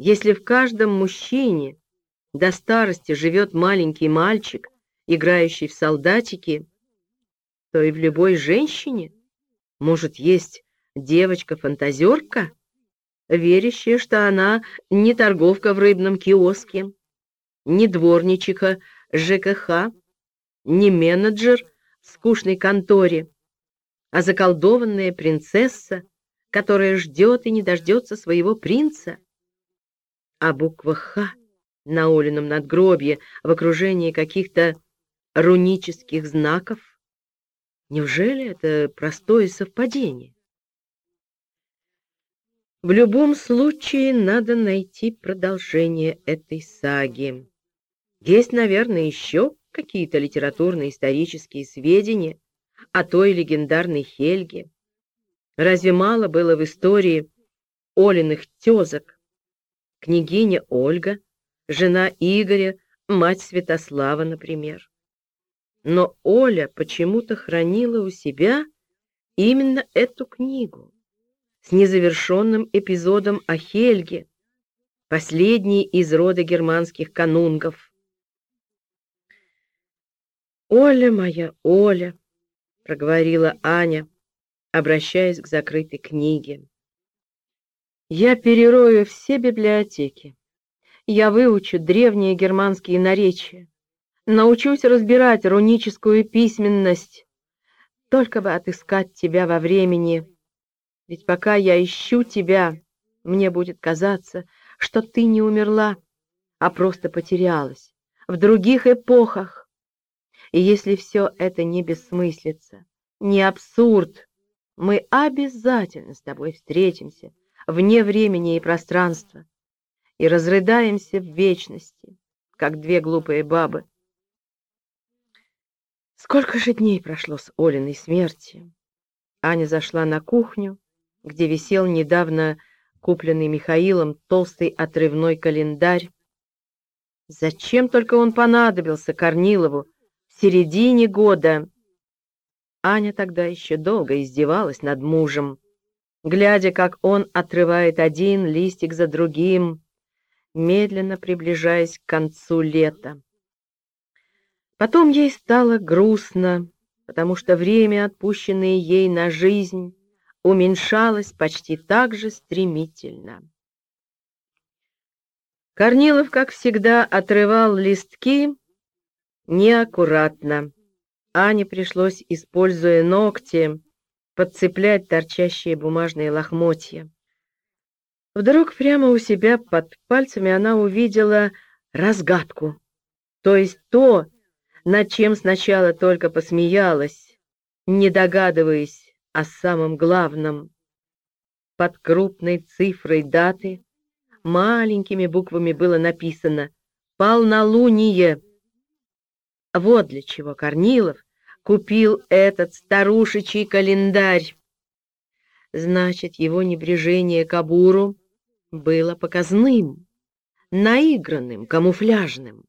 Если в каждом мужчине до старости живет маленький мальчик, играющий в солдатики, то и в любой женщине может есть девочка-фантазерка, верящая, что она не торговка в рыбном киоске, не дворничиха ЖКХ, не менеджер в скучной конторе, а заколдованная принцесса, которая ждет и не дождется своего принца. А буква «Х» на Олином надгробье в окружении каких-то рунических знаков? Неужели это простое совпадение? В любом случае надо найти продолжение этой саги. Есть, наверное, еще какие-то литературно-исторические сведения о той легендарной Хельге. Разве мало было в истории Олиных тезок? Княгиня Ольга, жена Игоря, мать Святослава, например. Но Оля почему-то хранила у себя именно эту книгу с незавершенным эпизодом о Хельге, последней из рода германских канунгов. «Оля моя, Оля!» — проговорила Аня, обращаясь к закрытой книге. «Я перерою все библиотеки. Я выучу древние германские наречия, научусь разбирать руническую письменность, только бы отыскать тебя во времени. Ведь пока я ищу тебя, мне будет казаться, что ты не умерла, а просто потерялась в других эпохах. И если все это не бессмыслица, не абсурд, мы обязательно с тобой встретимся вне времени и пространства и разрыдаемся в вечности, как две глупые бабы. Сколько же дней прошло с Олиной смерти? Аня зашла на кухню, где висел недавно купленный Михаилом толстый отрывной календарь. Зачем только он понадобился Корнилову в середине года? Аня тогда еще долго издевалась над мужем, глядя, как он отрывает один листик за другим, медленно приближаясь к концу лета. Потом ей стало грустно, потому что время, отпущенное ей на жизнь, уменьшалось почти так же стремительно. Корнилов, как всегда, отрывал листки неаккуратно. Ане пришлось, используя ногти, подцеплять торчащие бумажные лохмотья. Вдруг прямо у себя под пальцами она увидела разгадку, то есть то, над чем сначала только посмеялась, не догадываясь о самом главном. Под крупной цифрой даты маленькими буквами было написано «Полнолуние». Вот для чего Корнилов купил этот старушечий календарь. Значит, его небрежение к Абуру было показным, наигранным, камуфляжным.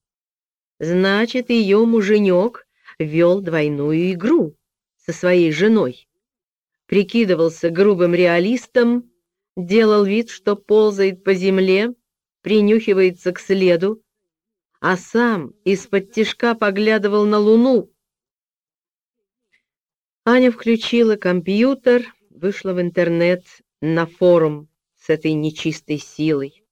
Значит, ее муженек вел двойную игру со своей женой. Прикидывался грубым реалистом, делал вид, что ползает по земле, принюхивается к следу, а сам из-под тишка поглядывал на луну, Аня включила компьютер, вышла в интернет на форум с этой нечистой силой.